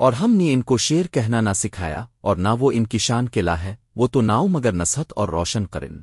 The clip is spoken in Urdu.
اور ہم نے ان کو شیر کہنا نہ سکھایا اور نہ وہ ان کی شان کے لا ہے وہ تو ناؤ مگر نصحت اور روشن کرن۔